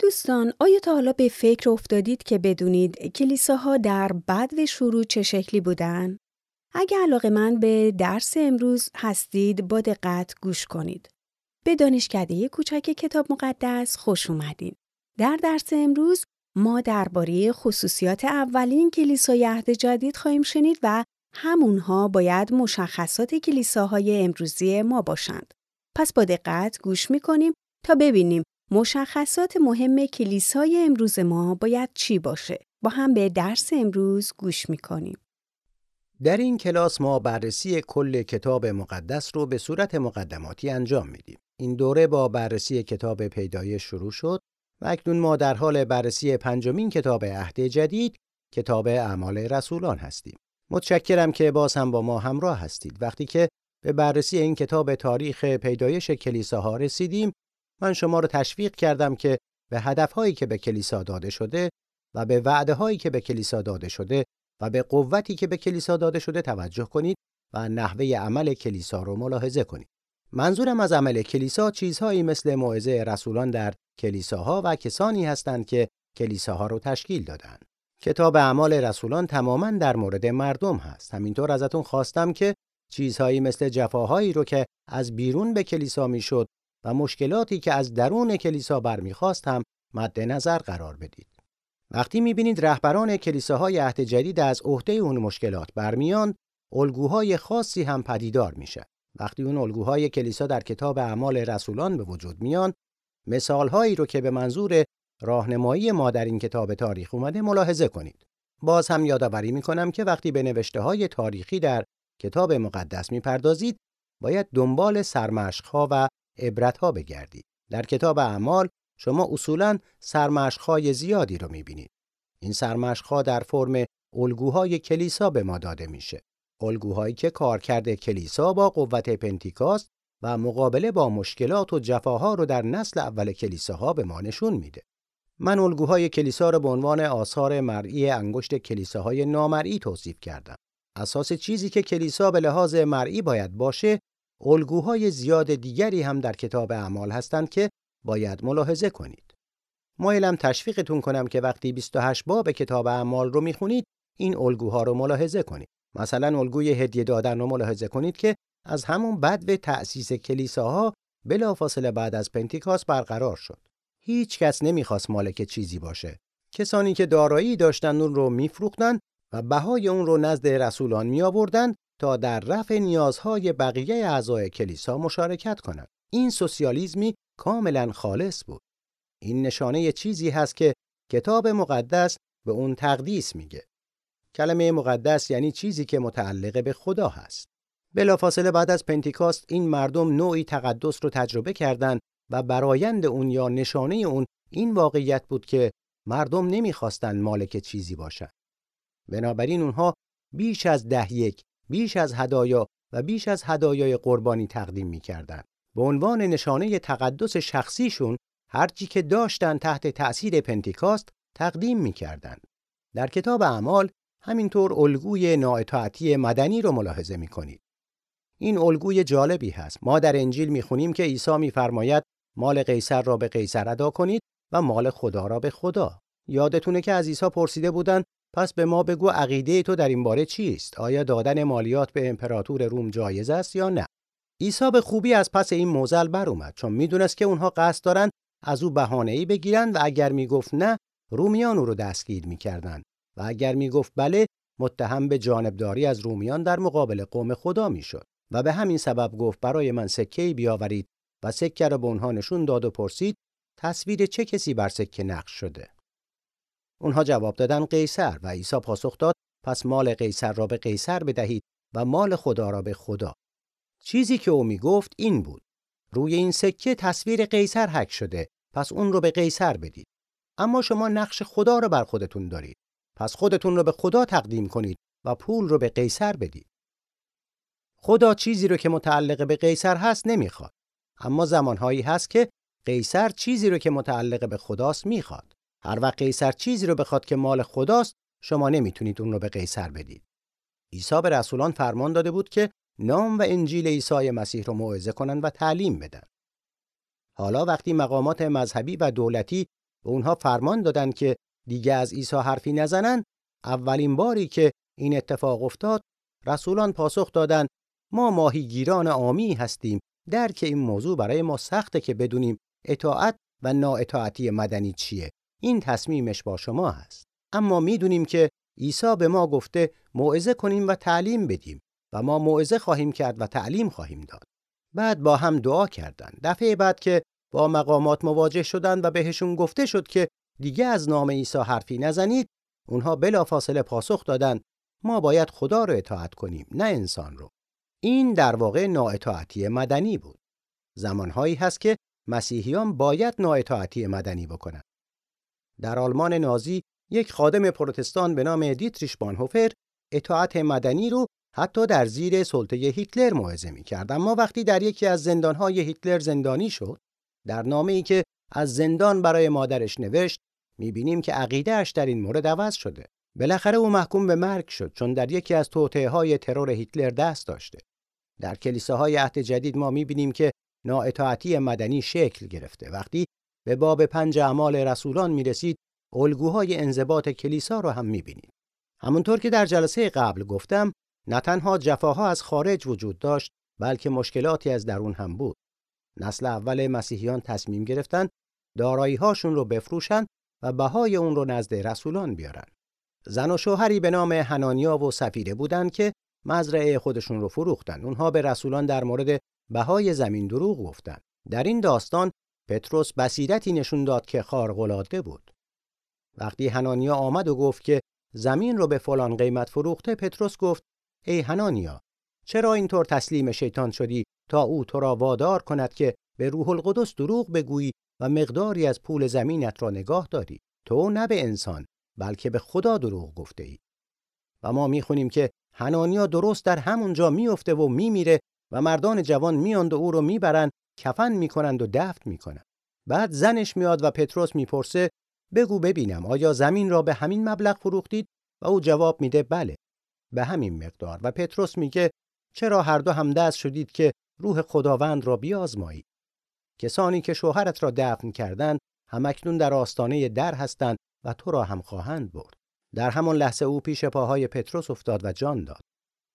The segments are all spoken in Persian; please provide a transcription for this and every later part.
دوستان آیا تا حالا به فکر افتادید که بدونید کلیساها در بد و شروع چه شکلی بودن؟ اگه علاقه من به درس امروز هستید با دقت گوش کنید. به دانشکده کوچک کتاب مقدس خوش اومدین. در درس امروز ما درباره خصوصیات اولین کلیسای عهد جدید خواهیم شنید و همونها باید مشخصات کلیساهای امروزی ما باشند. پس با دقت گوش می‌کنیم تا ببینیم مشخصات مهم کلیسای امروز ما باید چی باشه. با هم به درس امروز گوش می‌کنیم. در این کلاس ما بررسی کل کتاب مقدس رو به صورت مقدماتی انجام میدیم. این دوره با بررسی کتاب پیدایش شروع شد و اکنون ما در حال بررسی پنجمین کتاب عهد جدید کتاب اعمال رسولان هستیم. متشکرم که باز هم با ما همراه هستید. وقتی که به بررسی این کتاب تاریخ پیدایش کلیساها رسیدیم من شما رو تشویق کردم که به هدفهایی که به کلیسا داده شده و به وعده هایی که به کلیسا داده شده و به قوتی که به کلیسا داده شده توجه کنید و نحوه عمل کلیسا رو ملاحظه کنید. منظورم از عمل کلیسا چیزهایی مثل موعظه رسولان در کلیساها و کسانی هستند که کلیساها رو تشکیل دادند. کتاب اعمال رسولان تماما در مورد مردم هست. همینطور ازتون خواستم که چیزهایی مثل جفاهایی رو که از بیرون به کلیسا می‌شد و مشکلاتی که از درون کلیسا برمیخواست هم مد نظر قرار بدید. وقتی می‌بینید رهبران کلیساهای عهد جدید از عهده اون مشکلات برمیان، الگوهای خاصی هم پدیدار میشه. وقتی اون الگوهای کلیسا در کتاب اعمال رسولان به وجود میان، مثالهایی رو که به منظور راهنمایی ما در این کتاب تاریخ اومده ملاحظه کنید. باز هم یادآوری می‌کنم که وقتی به نوشته های تاریخی در کتاب مقدس می‌پردازید، باید دنبال سرمشقها و عبرتها بگردید. در کتاب اعمال شما اصولا سرمشقهای زیادی رو می‌بینید. این سرمشقها در فرم الگوهای کلیسا به ما داده میشه. الگوهایی که کارکرد کلیسا با قوت پنتیکاست و مقابله با مشکلات و جفاها رو در نسل اول کلیساها به ما نشون میده. من الگوهای کلیسا رو به عنوان آثار مرئی انگشت کلیساهای نامرئی توصیف کردم. اساس چیزی که کلیسا به لحاظ مرئی باید باشه، الگوهای زیاد دیگری هم در کتاب اعمال هستند که باید ملاحظه کنید. مایلم تشویقتون کنم که وقتی 28 باب کتاب اعمال رو می‌خونید، این الگوها رو ملاحظه کنید. مثلا الگوی هدیه دادن رو ملاحظه کنید که از همون بد به تأسیس کلیساها بلافاصله بعد از پنتیکاس برقرار شد. هیچ کس نمی‌خواست مالک چیزی باشه. کسانی که دارایی داشتن اون رو میفروختن و بهای اون رو نزد رسولان می آوردن تا در رفع نیازهای بقیه اعضای کلیسا مشارکت کنند. این سوسیالیزمی کاملا خالص بود. این نشانه چیزی هست که کتاب مقدس به اون تقدیس میگه. کلمه مقدس یعنی چیزی که متعلق به خدا هست. بلافاصله بعد از پنتیکاست این مردم نوعی تقدس رو تجربه کردند و برایند اون یا نشانه اون این واقعیت بود که مردم نمی‌خواستند مالک چیزی باشند. بنابراین اونها بیش از ده یک، بیش از هدایا و بیش از هدایای قربانی تقدیم می‌کردند. به عنوان نشانه تقدس شخصیشون هرچی که داشتن تحت تأثیر پنتیکاست تقدیم می‌کردند. در کتاب اعمال همینطور الگوی نااطاعتی مدنی رو ملاحظه می‌کنید. این الگوی جالبی هست. ما در انجیل می‌خونیم که عیسی میفرماید مال قیصر را به قیصر ادا کنید و مال خدا را به خدا. یادتونه که از عیسی پرسیده بودند پس به ما بگو عقیده تو در این باره چیست؟ آیا دادن مالیات به امپراتور روم جایز است یا نه؟ عیسی به خوبی از پس این موزل بر اومد چون می‌دونست که اونها قصد دارن از او بهانه‌ای بگیرن و اگر می‌گفت نه رومیان او رو دستگیر می‌کردند و اگر می‌گفت بله متهم به جانبداری از رومیان در مقابل قوم خدا می‌شد و به همین سبب گفت برای من سکه بیاورید و سکه را به اونها نشون داد و پرسید تصویر چه کسی بر سکه نقش شده اونها جواب دادن قیصر و عیسی پاسخ داد پس مال قیصر را به قیصر بدهید و مال خدا را به خدا. چیزی که او می‌گفت این بود. روی این سکه تصویر قیصر حک شده پس اون رو به قیصر بدید. اما شما نقش خدا رو بر خودتون دارید. پس خودتون رو به خدا تقدیم کنید و پول رو به قیصر بدید. خدا چیزی رو که متعلق به قیصر هست نمی‌خواد. اما زمانهایی هست که قیصر چیزی رو که متعلق به خداست می‌خواد. هر وقت قیصر چیزی رو بخواد که مال خداست شما نمی‌تونید اون رو به قیصر بدید. عیسی به رسولان فرمان داده بود که نام و انجیل عیسی مسیح رو موعظه کنند و تعلیم بدن. حالا وقتی مقامات مذهبی و دولتی به اونها فرمان دادند که دیگه از عیسی حرفی نزنن اولین باری که این اتفاق افتاد رسولان پاسخ دادند ما ماهیگیران عامی هستیم درک این موضوع برای ما سخته که بدونیم اطاعت و نااطاعتی مدنی چیه. این تصمیمش با شما هست. اما می‌دونیم که عیسی به ما گفته موعظه کنیم و تعلیم بدیم و ما موعظه خواهیم کرد و تعلیم خواهیم داد. بعد با هم دعا کردند. دفعه بعد که با مقامات مواجه شدند و بهشون گفته شد که دیگه از نام عیسی حرفی نزنید اونها بلافاصله پاسخ دادند ما باید خدا رو اطاعت کنیم نه انسان رو. این در واقع نااطاعتی مدنی بود. زمانهایی هست که مسیحیان باید نااطاعتی مدنی بکنند. در آلمان نازی یک خادم پروتستان به نام دیتریش بانهوفر اطاعت مدنی رو حتی در زیر سلطه هیتلر موعظه می‌کرد. اما وقتی در یکی از زندانهای هیتلر زندانی شد در نامه ای که از زندان برای مادرش نوشت می‌بینیم که عقیدهش در این مورد عوض شده. بالاخره او محکوم به مرگ شد چون در یکی از توطئه های ترور هیتلر دست داشته. در کلیساهای عهد جدید ما می‌بینیم که نااطاعتی مدنی شکل گرفته. وقتی به باب پنج اعمال رسولان می‌رسید الگوهای انضباط کلیسا رو هم می‌بینید همونطور که در جلسه قبل گفتم نه تنها جفاها از خارج وجود داشت بلکه مشکلاتی از درون هم بود. نسل اول مسیحیان تصمیم گرفتن دارایی هاشون رو بفروشن و بهای اون رو نزد رسولان بیارن. زن و شوهری به نام هنانیا و سفیره بودند که مزرعه خودشون رو فروختن. اونها به رسولان در مورد بهای زمین دروغ گفتند در این داستان پتروس بصیرتی نشون داد که خارق‌العاده بود. وقتی هنانیا آمد و گفت که زمین رو به فلان قیمت فروخته پتروس گفت ای هنانیا چرا اینطور تسلیم شیطان شدی تا او تو را وادار کند که به روح القدس دروغ بگویی و مقداری از پول زمینت را نگاه داری؟ تو نه به انسان بلکه به خدا دروغ گفته ای و ما می‌خونیم که هنانیا درست در همونجا میفته و میمیره و مردان جوان میاند و او رو می‌برند کفن می‌کنند و دفن می‌کنند. بعد زنش میاد و پتروس می‌پرسه بگو ببینم آیا زمین را به همین مبلغ فروختید؟ و او جواب میده بله به همین مقدار. و پتروس میگه چرا هر دو هم دست شدید که روح خداوند را بیازمایید؟ کسانی که شوهرت را دفن کردند همکنون در آستانه در هستند و تو را هم خواهند برد. در همان لحظه او پیش پاهای پتروس افتاد و جان داد.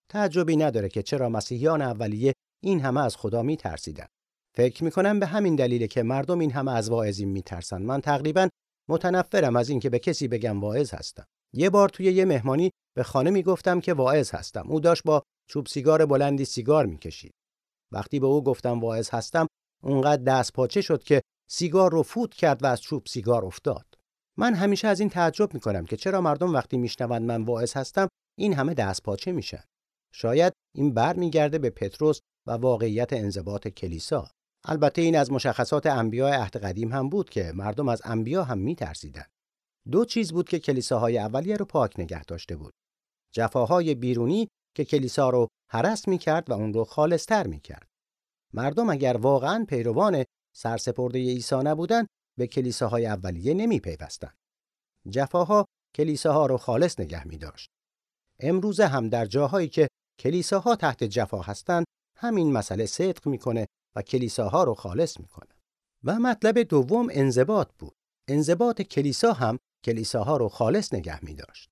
تعجبی نداره که چرا مسیحیان اولیه این همه از خدا میترسیدند. فکر می‌کنم به همین دلیله که مردم این همه از واعظین میترسن. من تقریبا متنفرم از اینکه به کسی بگم واعظ هستم. یه بار توی یه مهمانی به خانه می‌گفتم که واعظ هستم. او داشت با چوب سیگار بلندی سیگار می‌کشید. وقتی به او گفتم واعظ هستم اونقدر دست پاچه شد که سیگار رو فوت کرد و از چوب سیگار افتاد. من همیشه از این تعجب می‌کنم که چرا مردم وقتی میشنوند من واعظ هستم این همه دست پاچه میشن. شاید این برمیگرده به پتروس و واقعیت انضباط کلیسا. البته این از مشخصات انبیاء عهد قدیم هم بود که مردم از انبیا هم میترسیدند. دو چیز بود که کلیساهای اولیه رو پاک نگه داشته بود. جفاهای بیرونی که کلیسا رو حرس می‌کرد و اون رو خالصتر می‌کرد. مردم اگر واقعا پیروان سرسپرده عیسی نبودند به کلیساهای اولیه نمیپیوستند. جفاها کلیساها رو خالص نگه می داشت. امروز هم در جاهایی که کلیساها تحت جفا هستند همین مسئله صدق می‌کنه و کلیساها رو خالص می‌کنه. و مطلب دوم انضباط بود. انضباط کلیسا هم کلیساها رو خالص نگه می داشت.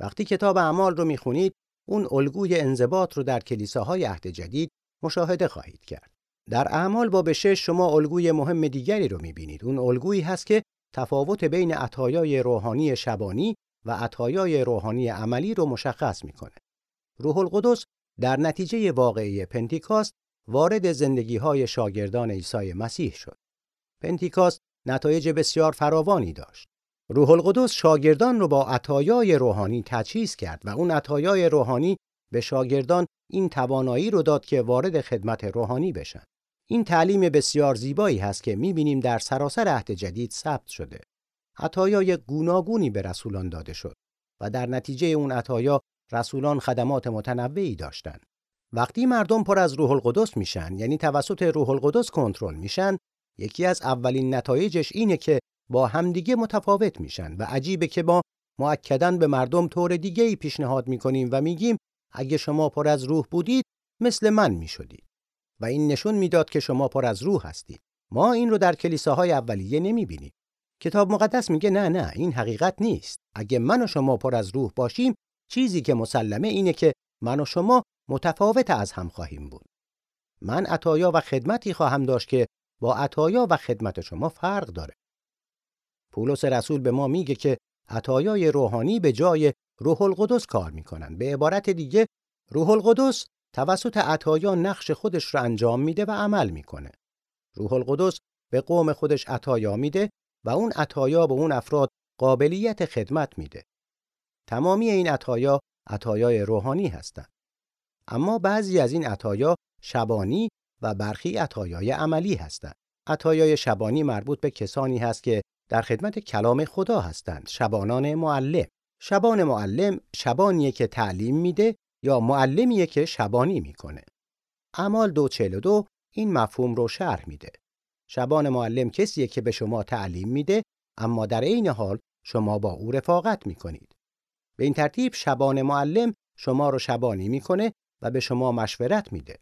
وقتی کتاب اعمال رو می‌خونید اون الگوی انضباط رو در کلیساهای عهد جدید مشاهده خواهید کرد. در اعمال باب شش شما الگوی مهم دیگری رو می‌بینید. اون الگویی هست که تفاوت بین عطایای روحانی شبانی و عطایای روحانی عملی رو مشخص می‌کنه. روح القدس در نتیجه واقعی پنتیکاست وارد زندگی های شاگردان عیسی مسیح شد. پنتیکاست نتایج بسیار فراوانی داشت. روح القدس شاگردان رو با عطایای روحانی تجهیز کرد و اون عطایای روحانی به شاگردان این توانایی رو داد که وارد خدمت روحانی بشن. این تعلیم بسیار زیبایی هست که می‌بینیم در سراسر عهد جدید ثبت شده. عطایای گوناگونی به رسولان داده شد و در نتیجه اون عطایا رسولان خدمات متنوعی داشتند. وقتی مردم پر از روح القدس میشن یعنی توسط روح القدس کنترل میشن یکی از اولین نتایجش اینه که با همدیگه متفاوت میشن و عجیبه که ما مؤکدا به مردم طور دیگه ای پیشنهاد می‌کنیم و میگیم اگه شما پر از روح بودید مثل من می‌شدید. و این نشون می‌داد که شما پر از روح هستید. ما این رو در کلیساهای اولیه نمی‌بینیم. کتاب مقدس میگه نه نه این حقیقت نیست. اگه من و شما پر از روح باشیم چیزی که مسلمه اینه که من و شما متفاوت از هم خواهیم بود. من عطایا و خدمتی خواهم داشت که با عطایا و خدمت شما فرق داره. پولس رسول به ما میگه که عطایای روحانی به جای روح القدس کار می‌کنن. به عبارت دیگه روح القدس توسط عطایا نقش خودش رو انجام میده و عمل می‌کنه. روح القدس به قوم خودش عطایا میده و اون عطایا به اون افراد قابلیت خدمت میده. تمامی این عطایا عطایای روحانی هستند. اما بعضی از این عطایا شبانی و برخی عطایای عملی هستند. عطایای شبانی مربوط به کسانی هست که در خدمت کلام خدا هستند. شبانان معلم. شبان معلم شبانیه که تعلیم میده یا معلمیه که شبانی می‌کنه. اعمال دو دو این مفهوم رو شرح میده. شبان معلم کسیه که به شما تعلیم میده اما در عین حال شما با او رفاقت می‌کنید. به این ترتیب شبان معلم شما رو شبانی می‌کنه و به شما مشورت میده.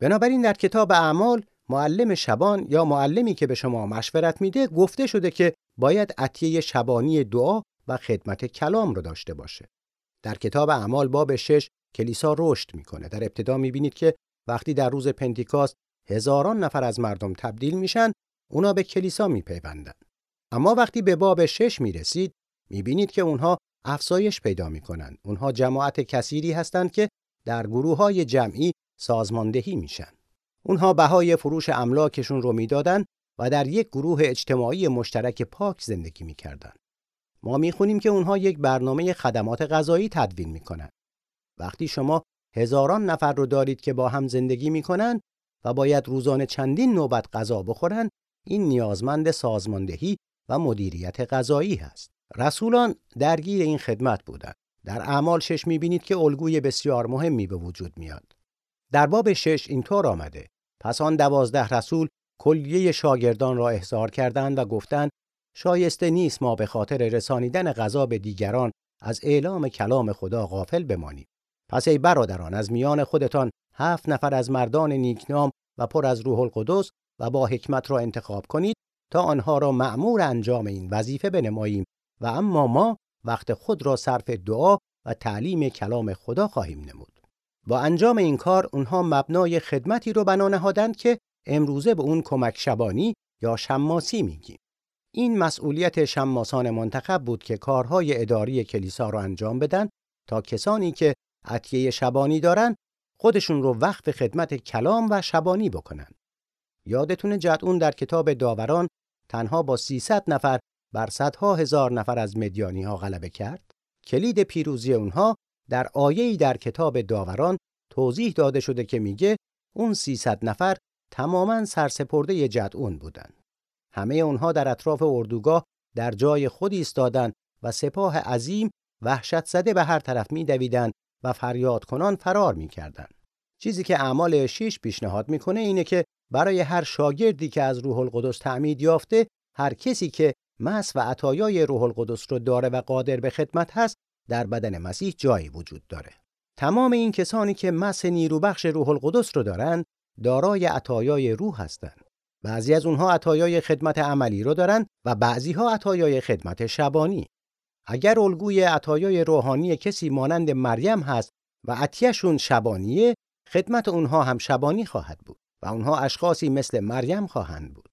بنابراین در کتاب اعمال معلم شبان یا معلمی که به شما مشورت میده گفته شده که باید عطیه شبانی دعا و خدمت کلام رو داشته باشه. در کتاب اعمال باب 6 کلیسا رشد می‌کنه. در ابتدا می‌بینید که وقتی در روز پنتیکاست هزاران نفر از مردم تبدیل میشن، اونا به کلیسا میپیوندن. اما وقتی به باب 6 می‌رسید، می‌بینید که اونها افزایش پیدا می‌کنن. اونها جماعت کثیری هستند که در گروه های جمعی سازماندهی میشن. اونها بهای فروش املاکشون رو می‌دادن و در یک گروه اجتماعی مشترک پاک زندگی می‌کردن. ما می‌خونیم که اونها یک برنامه خدمات غذایی تدوین می‌کنن. وقتی شما هزاران نفر رو دارید که با هم زندگی می‌کنن و باید روزانه چندین نوبت غذا بخورن، این نیازمند سازماندهی و مدیریت غذایی هست. رسولان درگیر این خدمت بودند. در اعمال شش می‌بینید که الگوی بسیار مهمی به وجود میاد. در باب شش اینطور آمده پس آن دوازده رسول کلیه شاگردان را احضار کردند و گفتند شایسته نیست ما به خاطر رسانیدن غذا به دیگران از اعلام کلام خدا غافل بمانیم. پس ای برادران از میان خودتان هفت نفر از مردان نیکنام و پر از روح القدس و با حکمت را انتخاب کنید تا آنها را مأمور انجام این وظیفه بنماییم و اما ما وقت خود را صرف دعا و تعلیم کلام خدا خواهیم نمود. با انجام این کار اونها مبنای خدمتی رو بنا نهادند که امروزه به اون کمک شبانی یا شماسی میگیم. این مسئولیت شماسان منتخب بود که کارهای اداری کلیسا رو انجام بدن تا کسانی که عطیه شبانی دارن خودشون رو وقف خدمت کلام و شبانی بکنن. یادتون جدعون در کتاب داوران تنها با 300 نفر بر صدها هزار نفر از مدیانی ها غلبه کرد. کلید پیروزی اونها در آیه‌ای در کتاب داوران توضیح داده شده که میگه اون 300 نفر تماما سرسپرده جدعون بودند. همه اونها در اطراف اردوگاه در جای خود ایستادند و سپاه عظیم وحشت زده به هر طرف میدویدند و فریاد کنان فرار می‌کردند. چیزی که اعمال شیش پیشنهاد می‌کنه اینه که برای هر شاگردی که از روح القدس تعمید یافته هر کسی که مس و عطایای روح القدس رو داره و قادر به خدمت هست در بدن مسیح جایی وجود داره. تمام این کسانی که مس نیروبخش روح القدس رو دارند دارای عطایای روح هستند. بعضی از اونها عطایای خدمت عملی رو دارن و بعضی ها عطایای خدمت شبانی. اگر الگوی عطایای روحانی کسی مانند مریم هست و عطیهشون شبانیه، خدمت اونها هم شبانی خواهد بود و اونها اشخاصی مثل مریم خواهند بود.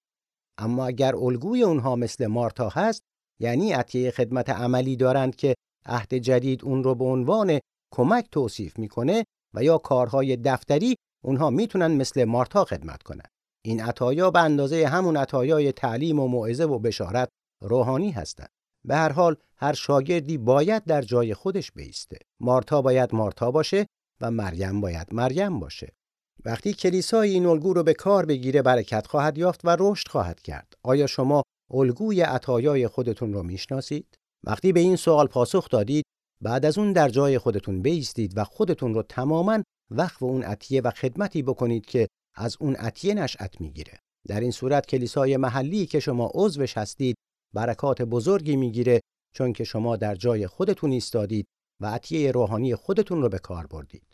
اما اگر الگوی اونها مثل مارتا هست، یعنی عطیه خدمت عملی دارند که عهد جدید اون رو به عنوان کمک توصیف می‌کنه و یا کارهای دفتری اونها می‌تونن مثل مارتا خدمت کنند. این عطایا به اندازه همون عطایای تعلیم و موعظه و بشارت روحانی هستند. به هر حال هر شاگردی باید در جای خودش بیسته. مارتا باید مارتا باشه و مریم باید مریم باشه. وقتی کلیسای این الگو رو به کار بگیره برکت خواهد یافت و رشد خواهد کرد. آیا شما الگوی عطایای خودتون رو می‌شناسید؟ وقتی به این سوال پاسخ دادید، بعد از اون در جای خودتون بیستید و خودتون رو تماما وقف اون عطیه و خدمتی بکنید که از اون عطیه نشأت می‌گیره. در این صورت کلیسای محلی که شما عضوش هستید برکات بزرگی می‌گیره چون که شما در جای خودتون ایستادید و عطیه روحانی خودتون رو به کار بردید.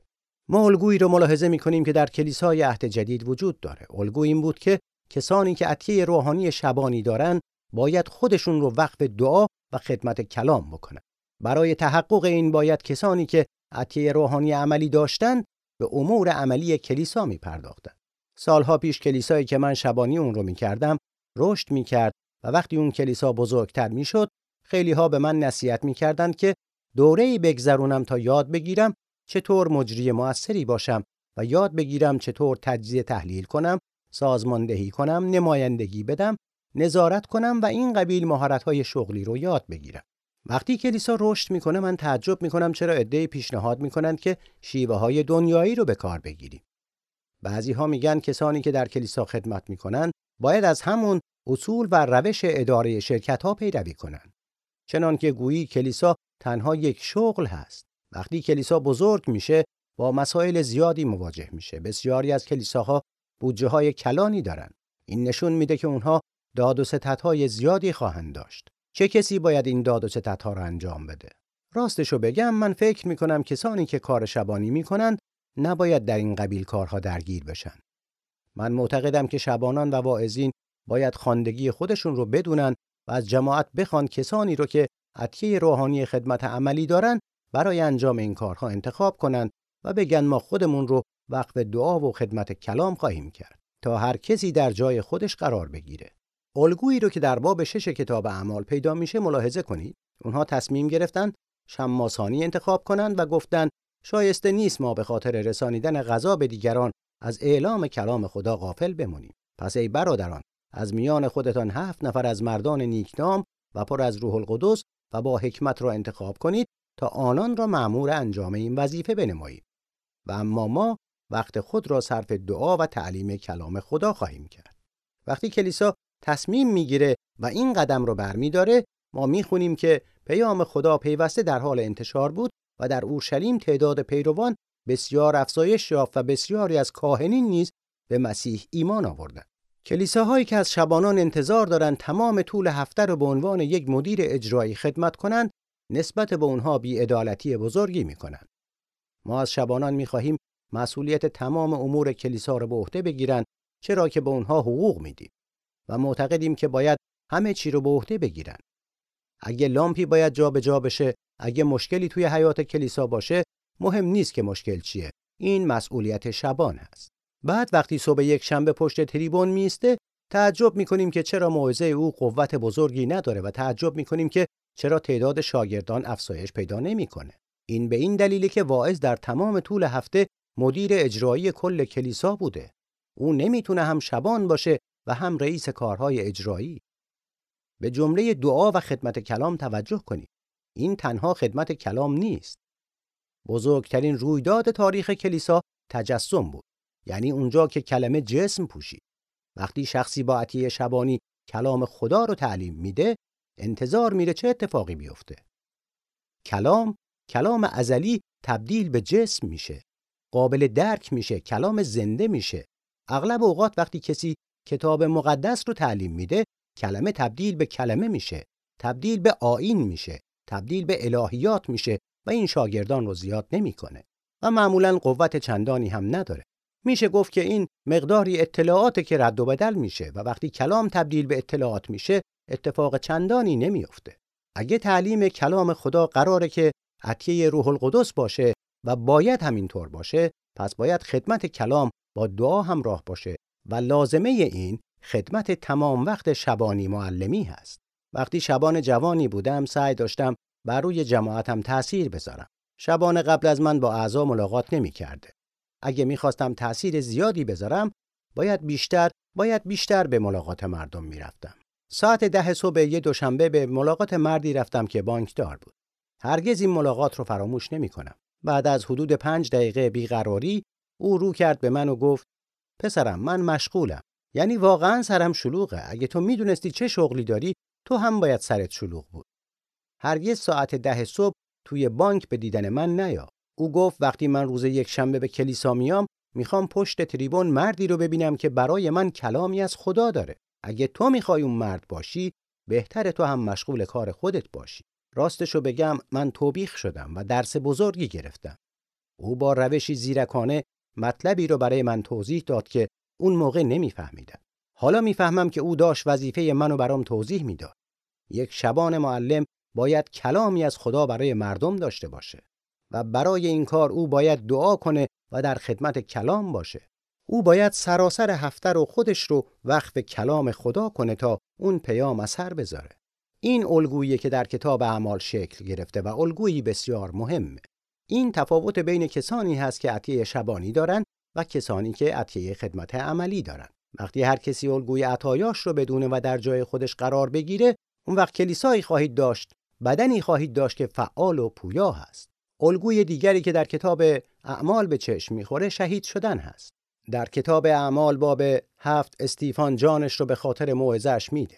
ما الگویی رو ملاحظه می‌کنیم که در کلیسای عهد جدید وجود داره. الگو این بود که کسانی که عطیه روحانی شبانی دارن باید خودشون رو وقف دعا و خدمت کلام بکنن. برای تحقق این باید کسانی که عطیه روحانی عملی داشتند به امور عملی کلیسا می پرداختن. سالها پیش کلیسایی که من شبانی اون رو می کردم رشد می کرد و وقتی اون کلیسا بزرگتر می شد خیلی ها به من نصیحت می که دوره‌ای بگذرونم تا یاد بگیرم چطور مجری موثری باشم و یاد بگیرم چطور تجزیه تحلیل کنم، سازماندهی کنم، نمایندگی بدم، نظارت کنم و این قبیل مهارت‌های شغلی رو یاد بگیرم. وقتی کلیسا رشد می‌کنه من تعجب می‌کنم چرا عده‌ای پیشنهاد می‌کنند که شیوه های دنیایی رو به کار بگیریم. بعضی ها میگن کسانی که در کلیسا خدمت می‌کنن باید از همون اصول و روش اداره شرکت ها پیروی کنند. چنان که گویی کلیسا تنها یک شغل هست. وقتی کلیسا بزرگ میشه با مسائل زیادی مواجه میشه. بسیاری از کلیساها بودجه های کلانی دارن. این نشون میده که اونها داد و زیادی خواهند داشت. چه کسی باید این داد و را انجام بده؟ راستشو بگم من فکر می‌کنم کسانی که کار شبانی می‌کنند نباید در این قبیل کارها درگیر بشن. من معتقدم که شبانان و واعظین باید خواندگی خودشون رو بدونن و از جماعت بخوان کسانی رو که عطیه روحانی خدمت عملی دارن برای انجام این کارها انتخاب کنند و بگن ما خودمون رو وقف دعا و خدمت کلام خواهیم کرد تا هر کسی در جای خودش قرار بگیره. الگویی رو که در باب شش کتاب اعمال پیدا میشه ملاحظه کنید. اونها تصمیم گرفتن شماسانی انتخاب کنند و گفتند شایسته نیست ما به خاطر رسانیدن غذا به دیگران از اعلام کلام خدا غافل بمونیم. پس ای برادران از میان خودتان هفت نفر از مردان نیکنام و پر از روح القدس و با حکمت را انتخاب کنید تا آنان را مأمور انجام این وظیفه بنمایید و اما ما وقت خود را صرف دعا و تعلیم کلام خدا خواهیم کرد. وقتی کلیسا تصمیم می‌گیره و این قدم رو برمیداره ما می‌خونیم که پیام خدا پیوسته در حال انتشار بود و در اورشلیم تعداد پیروان بسیار افزایش یافت و بسیاری از کاهنین نیز به مسیح ایمان آوردند. کلیساهایی که از شبانان انتظار دارند تمام طول هفته رو به عنوان یک مدیر اجرایی خدمت کنند نسبت به اونها بیعدالتی بزرگی می‌کنند ما از شبانان می‌خواهیم مسئولیت تمام امور کلیسا را به عهده بگیرند چرا که به اونها حقوق میدیم و معتقدیم که باید همه چی رو به عهده بگیرن. اگه لامپی باید جابجا جا بشه اگه مشکلی توی حیات کلیسا باشه مهم نیست که مشکل چیه. این مسئولیت شبان است بعد وقتی صبح یک شنبه پشت تریبون میسته تعجب می‌کنیم که چرا موعظه او قوت بزرگی نداره و تعجب می‌کنیم که چرا تعداد شاگردان افزایش پیدا نمی‌کنه؟ این به این دلیلی که واعظ در تمام طول هفته مدیر اجرایی کل کلیسا بوده. او نمی‌تونه هم شبان باشه و هم رئیس کارهای اجرایی. به جمله دعا و خدمت کلام توجه کنید. این تنها خدمت کلام نیست. بزرگترین رویداد تاریخ کلیسا تجسم بود. یعنی اونجا که کلمه جسم پوشید. وقتی شخصی با عطیه شبانی کلام خدا رو تعلیم میده انتظار میره چه اتفاقی بیفته. کلام کلام ازلی تبدیل به جسم میشه. قابل درک میشه کلام زنده میشه. اغلب اوقات وقتی کسی کتاب مقدس رو تعلیم میده کلمه تبدیل به کلمه میشه تبدیل به آین میشه تبدیل به الهیات میشه و این شاگردان رو زیاد نمی‌کنه. و معمولا قوت چندانی هم نداره. میشه گفت که این مقداری اطلاعات که رد و بدل میشه و وقتی کلام تبدیل به اطلاعات میشه اتفاق چندانی نمیافته اگه تعلیم کلام خدا قراره که عطیه روح القدس باشه و باید همینطور باشه پس باید خدمت کلام با دعا همراه باشه و لازمه این خدمت تمام وقت شبانی معلمی هست وقتی شبان جوانی بودم سعی داشتم بر روی جماعتم تأثیر بذارم شبان قبل از من با اعضا ملاقات نمی کرده. اگه می‌خواستم تأثیر زیادی بذارم باید بیشتر باید بیشتر به ملاقات مردم می‌رفتم. ساعت ده صبح یه دوشنبه به ملاقات مردی رفتم که بانکدار بود. هرگز این ملاقات رو فراموش نمی کنم. بعد از حدود پنج دقیقه بیقراری او رو کرد به من و گفت پسرم من مشغولم. یعنی واقعا سرم شلوغه. اگه تو می‌دونستی چه شغلی داری تو هم باید سرت شلوغ بود. هرگز ساعت ده صبح توی بانک به دیدن من نیا. او گفت وقتی من روز یک شنبه به کلیسا میام می‌خوام پشت تریبون مردی رو ببینم که برای من کلامی از خدا داره. اگه تو می‌خوای اون مرد باشی بهتر تو هم مشغول کار خودت باشی. راستشو بگم من توبیخ شدم و درس بزرگی گرفتم. او با روشی زیرکانه مطلبی رو برای من توضیح داد که اون موقع نمیفهمیدم. حالا می‌فهمم که او داشت وظیفه منو برام توضیح می‌داد. یک شبان معلم باید کلامی از خدا برای مردم داشته باشه و برای این کار او باید دعا کنه و در خدمت کلام باشه. او باید سراسر هفته رو خودش رو وقف کلام خدا کنه تا اون پیام اثر بذاره. این الگویی که در کتاب اعمال شکل گرفته و الگویی بسیار مهمه. این تفاوت بین کسانی هست که عطیه شبانی دارند و کسانی که عطیه خدمت عملی دارند. وقتی هر کسی الگوی عطایاش رو بدونه و در جای خودش قرار بگیره، اون وقت کلیسایی خواهید داشت، بدنی خواهید داشت که فعال و پویا هست. الگوی دیگری که در کتاب اعمال به چشم می‌خوره شهید شدن هست. در کتاب اعمال باب هفت استیفان جانش رو به خاطر موعظه‌اش میده.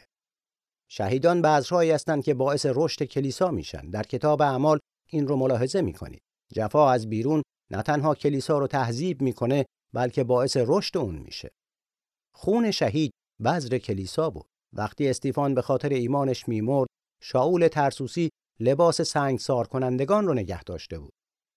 شهیدان بعضرایی هستند که باعث رشد کلیسا میشن. در کتاب اعمال این رو ملاحظه می‌کنید. جفا از بیرون نه تنها کلیسا رو تهذیب می‌کنه بلکه باعث رشد اون میشه. خون شهید بذر کلیسا بود. وقتی استیفان به خاطر ایمانش میمرد، شاول ترسوسی لباس سنگسار کنندگان رو نگه داشته بود.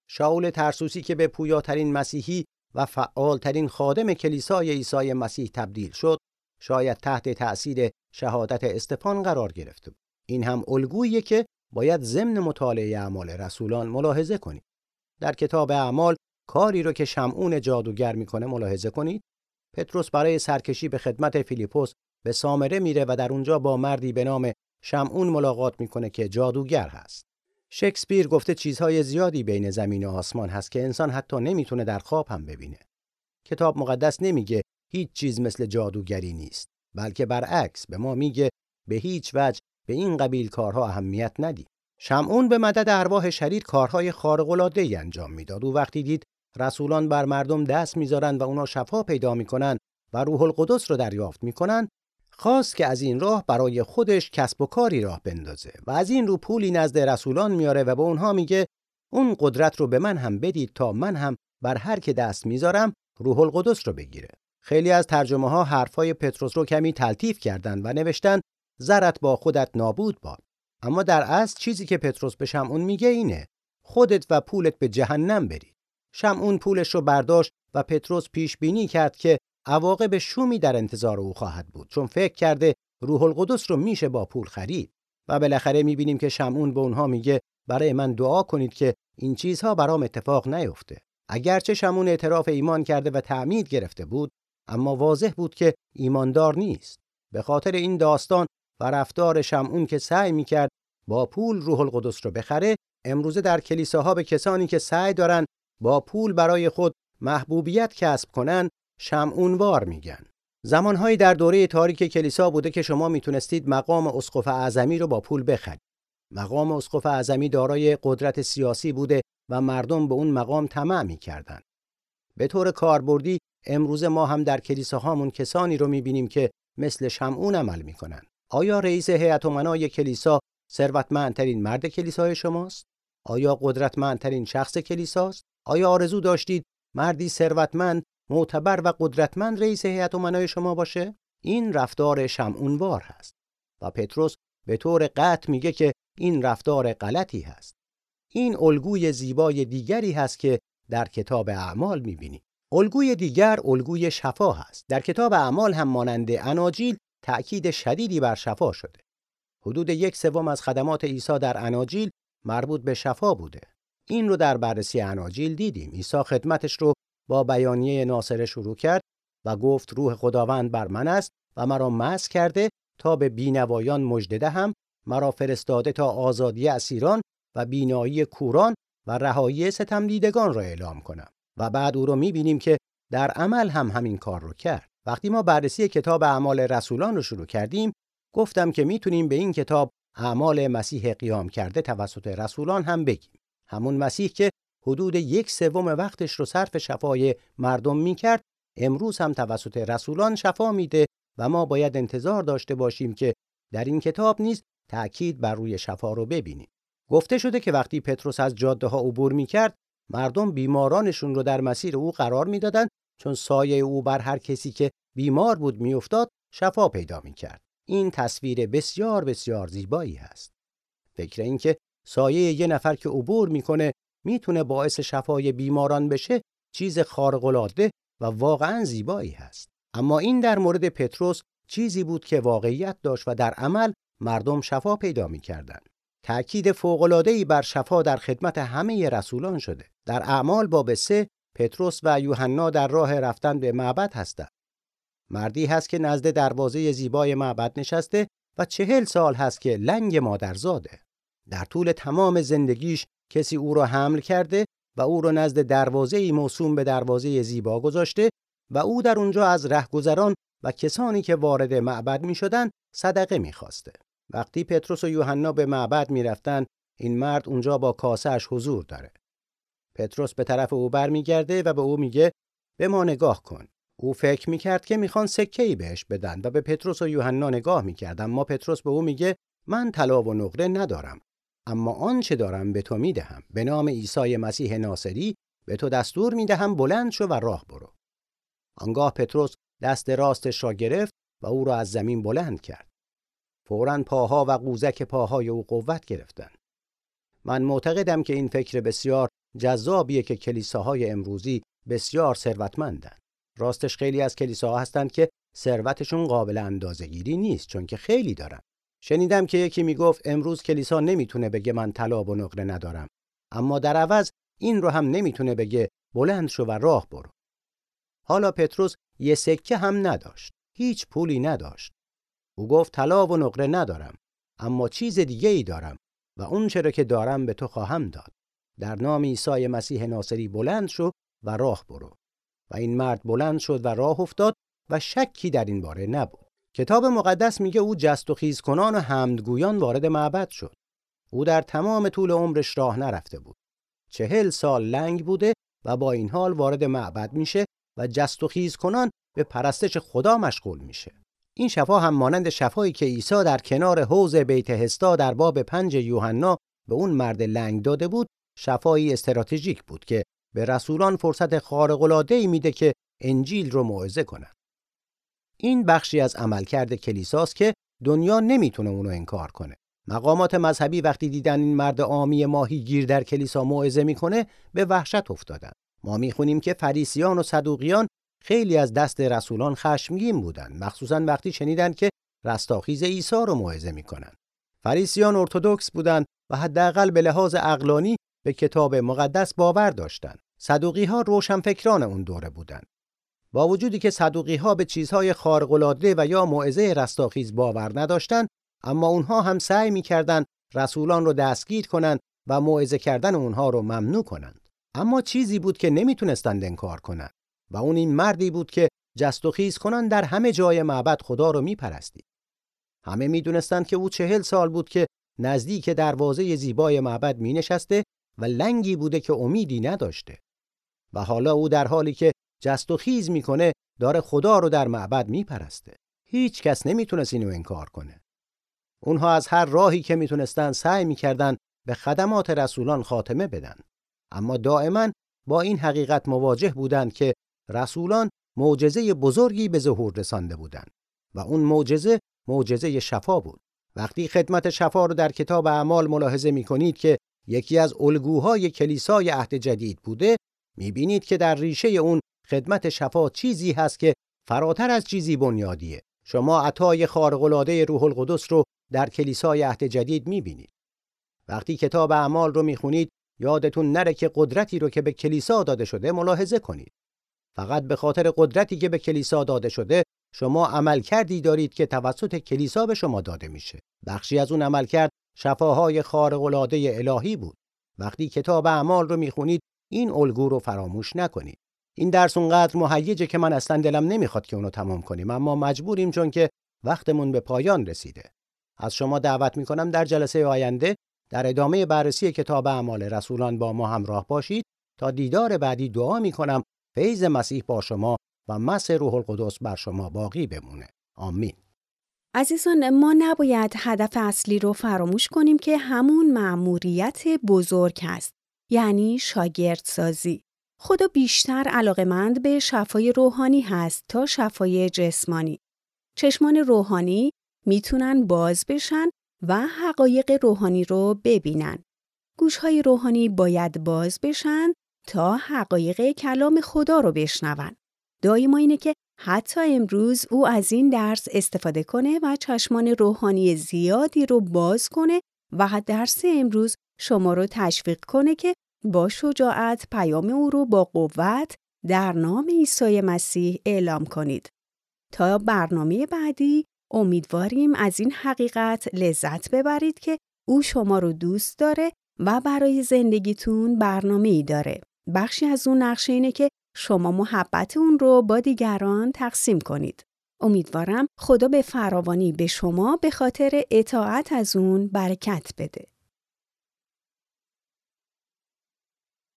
شاول ترسوسی که به پویاترین مسیحی و فعالترین خادم کلیسای عیسی مسیح تبدیل شد، شاید تحت تأثیر شهادت استفان قرار گرفته بود. این هم الگویی که باید ضمن مطالعه اعمال رسولان ملاحظه کنید. در کتاب اعمال کاری رو که شمعون جادوگر می‌کنه ملاحظه کنید. پتروس برای سرکشی به خدمت فیلیپوس به سامره میره و در اونجا با مردی به نام شمعون ملاقات می‌کنه که جادوگر هست. شکسپیر گفته چیزهای زیادی بین زمین و آسمان هست که انسان حتی نمی‌تونه در خواب هم ببینه. کتاب مقدس نمیگه هیچ چیز مثل جادوگری نیست، بلکه برعکس به ما میگه به هیچ وجه به این قبیل کارها اهمیت ندید. شمعون به مدد ارواح شریر کارهای خارق‌العاده‌ای انجام می‌داد. او وقتی دید رسولان بر مردم دست می‌ذارن و اونا شفا پیدا می‌کنن و روح القدس رو دریافت می‌کنن خواست که از این راه برای خودش کسب و کاری راه بندازه و از این رو پولی نزد رسولان میاره و به اونها میگه اون قدرت رو به من هم بدید تا من هم بر هر که دست می‌ذارم روح القدس رو بگیره. خیلی از ترجمه ها حرفای پتروس رو کمی تلطیف کردند و نوشتن زرت با خودت نابود باد. اما در اصل چیزی که پتروس به شمعون میگه اینه خودت و پولت به جهنم برید شمعون پولش رو برداشت و پتروس پیش بینی کرد که عواقب شومی در انتظار او خواهد بود چون فکر کرده روح القدس رو میشه با پول خرید. و بالاخره می‌بینیم که شمعون به اونها میگه برای من دعا کنید که این چیزها برام اتفاق نیفته. اگرچه شمعون اعتراف ایمان کرده و تعمید گرفته بود اما واضح بود که ایماندار نیست. به خاطر این داستان و رفتار شمعون که سعی می‌کرد با پول روح القدس رو بخره امروزه در کلیساها به کسانی که سعی دارن با پول برای خود محبوبیت کسب کنن شمعونوار میگن. زمانهایی در دوره تاریک کلیسا بوده که شما می‌تونستید مقام اسقف اعظمی رو با پول بخرید. مقام اسقف اعظمی دارای قدرت سیاسی بوده و مردم به اون مقام طمع می‌کردند به طور کاربردی امروز ما هم در کلیساهامون کسانی رو می‌بینیم که مثل شمعون عمل می‌کنن. آیا رئیس هیئت امنای کلیسا ثروتمندترین مرد کلیسای شماست؟ آیا قدرتمندترین شخص کلیساست؟ آیا آرزو داشتید مردی ثروتمند معتبر و قدرتمند رئیس هیئت امنای شما باشه این رفتار شمعونوار هست. و پتروس به طور قطع میگه که این رفتار غلطی هست. این الگوی زیبای دیگری هست که در کتاب اعمال می‌بینیم الگوی دیگر الگوی شفا هست. در کتاب اعمال هم مانند اناجیل تأکید شدیدی بر شفا شده. حدود یک سوم از خدمات عیسی در اناجیل مربوط به شفا بوده. این رو در بررسی اناجیل دیدیم. عیسی خدمتش رو با بیانیه ناصره شروع کرد و گفت روح خداوند بر من است و مرا مس کرده تا به بینوایان مژده دهم مرا فرستاده تا آزادی اسیران و بینایی کوران و رهایی ستم دیدگان را اعلام کنم و بعد او رو می‌بینیم که در عمل هم همین کار رو کرد. وقتی ما بررسی کتاب اعمال رسولان رو شروع کردیم گفتم که می‌تونیم به این کتاب اعمال مسیح قیام کرده توسط رسولان هم بگیم. همون مسیح که حدود یک سوم وقتش رو صرف شفای مردم می‌کرد. امروز هم توسط رسولان شفا میده و ما باید انتظار داشته باشیم که در این کتاب نیز تأکید بر روی شفا رو ببینیم. گفته شده که وقتی پتروس از جاده ها عبور می‌کرد مردم بیمارانشون رو در مسیر او قرار می‌دادند چون سایه او بر هر کسی که بیمار بود میافتاد شفا پیدا می‌کرد. این تصویر بسیار بسیار زیبایی هست. فکر اینکه سایه یه نفر که عبور می‌کنه می‌تونه باعث شفای بیماران بشه چیز خارق‌العاده و واقعا زیبایی هست اما این در مورد پتروس چیزی بود که واقعیت داشت و در عمل مردم شفا پیدا می‌کردند. تأکید فوق‌العاده‌ای بر شفا در خدمت همه رسولان شده. در اعمال باب سه پتروس و یوحنا در راه رفتن به معبد هستند. مردی هست که نزد دروازه زیبای معبد نشسته و چهل سال هست که لنگ مادرزاده. در طول تمام زندگیش کسی او را حمل کرده و او را نزد دروازه موسوم به دروازه زیبا گذاشته و او در اونجا از رهگذران و کسانی که وارد معبد می شدن صدقه می خواسته. وقتی پتروس و یوحنا به معبد می رفتن این مرد اونجا با کاسهش حضور داره. پتروس به طرف او برمیگرده و به او میگه به ما نگاه کن. او فکر می‌کرد که می‌خوان سکه بهش بدن و به پتروس و یوحنا نگاه می‌کرد اما پتروس به او میگه من طلا و نقره ندارم اما آنچه دارم به تو می‌دهم. به نام عیسی مسیح ناصری به تو دستور می‌دهم بلند شو و راه برو. آنگاه پتروس دست راستش را گرفت و او را از زمین بلند کرد. فورا پاها و قوزک پاهای او قوت گرفتند. من معتقدم که این فکر بسیار جذابیه که کلیساهای امروزی بسیار ثروتمندند. راستش خیلی از کلیساها هستند که ثروتشون قابل اندازه‌گیری نیست چون که خیلی دارن. شنیدم که یکی می‌گفت امروز کلیسا نمی‌تونه بگه من طلا و نقره ندارم. اما در عوض این رو هم نمی‌تونه بگه بلند شو و راه برو. حالا پتروس یه سکه هم نداشت. هیچ پولی نداشت. او گفت طلا و نقره ندارم اما چیز دیگه ای دارم و اون چرا که دارم به تو خواهم داد. در نام عیسی مسیح ناصری بلند شو و راه برو. و این مرد بلند شد و راه افتاد و شکی در این باره نبود. کتاب مقدس میگه او جست و خیز کنان و حمدگویان وارد معبد شد. او در تمام طول عمرش راه نرفته بود. چهل سال لنگ بوده و با این حال وارد معبد میشه و جست و خیز کنان به پرستش خدا مشغول میشه. این شفا هم مانند شفایی که عیسی در کنار حوض بیت هستا در باب پنج یوحنا به اون مرد لنگ داده بود شفایی استراتژیک بود که به رسولان فرصت خارق‌العاده‌ای میده که انجیل رو موعظه کنن. این بخشی از عملکرد کلیساست که دنیا نمی‌تونه اونو انکار کنه. مقامات مذهبی وقتی دیدن این مرد عامی ماهی گیر در کلیسا موعظه می‌کنه به وحشت افتادن. ما می‌خونیم که فریسیان و صدوقیان خیلی از دست رسولان خشمگین بودن مخصوصا وقتی شنیدن که رستاخیز عیسی رو موعظه می‌کنن. فریسیان ارتودکس بودند و حداقل به لحاظ عقلانی به کتاب مقدس باور داشتند. صدوقی ها روشنفکران اون دوره بودند. با وجودی که صدوقی ها به چیزهای خارق‌العاده و یا موعظه رستاخیز باور نداشتند، اما اونها هم سعی می‌کردند رسولان رو دستگیر کنند و موعظه کردن اونها رو ممنوع کنند. اما چیزی بود که نمی‌تونستند انکار کنند و اون این مردی بود که جست و خیز کنان در همه جای معبد خدا رو میپرستید. همه می‌دونستند که او چهل سال بود که نزدیک دروازه زیبای معبد مینشسته و لنگی بوده که امیدی نداشته. و حالا او در حالی که جست و خیز می‌کنه داره خدا رو در معبد میپرسته. هیچ کس نمی‌تونست اینو انکار کنه. اونها از هر راهی که می‌تونستن سعی می‌کردن به خدمات رسولان خاتمه بدن. اما دائما با این حقیقت مواجه بودند که رسولان معجزه بزرگی به ظهور رسانده بودند و اون معجزه معجزه شفا بود. وقتی خدمت شفا رو در کتاب اعمال ملاحظه می‌کنید که یکی از الگوهای کلیسای عهد جدید بوده می‌بینید که در ریشه اون خدمت شفا چیزی هست که فراتر از چیزی بنیادیه. شما عطای خارق‌العاده روح القدس رو در کلیسای عهد جدید می‌بینید. وقتی کتاب اعمال رو می‌خونید یادتون نره که قدرتی رو که به کلیسا داده شده ملاحظه کنید. فقط به خاطر قدرتی که به کلیسا داده شده شما عمل کردی دارید که توسط کلیسا به شما داده میشه. بخشی از اون عمل کرد شفاهای خارق‌العاده الهی بود. وقتی کتاب اعمال رو می‌خونید این الگو رو فراموش نکنید این درس اونقدر مهیجه که من اصلا دلم نمی‌خواد که اونو تمام کنیم. اما مجبوریم چون که وقتمون به پایان رسیده. از شما دعوت می‌کنم در جلسه آینده در ادامه بررسی کتاب اعمال رسولان با ما همراه باشید. تا دیدار بعدی دعا می‌کنم فیض مسیح با شما و مس روح القدس بر شما باقی بمونه. آمین. عزیزان ما نباید هدف اصلی رو فراموش کنیم که همون مأموریت بزرگ است یعنی شاگردسازی. خدا بیشتر علاقمند به شفای روحانی هست تا شفای جسمانی. چشمان روحانی می‌تونن باز بشن و حقایق روحانی رو ببینن. گوشهای روحانی باید باز بشن تا حقایق کلام خدا رو بشنون. دعای ما اینه که حتی امروز او از این درس استفاده کنه و چشمان روحانی زیادی رو باز کنه و درس امروز شما رو تشویق کنه که با شجاعت پیام او رو با قوت در نام عیسی مسیح اعلام کنید. تا برنامه بعدی امیدواریم از این حقیقت لذت ببرید که او شما رو دوست داره و برای زندگیتون برنامه ای داره. بخشی از اون نقشه اینه که شما محبت اون رو با دیگران تقسیم کنید. امیدوارم خدا به فراوانی به شما به خاطر اطاعت از اون برکت بده.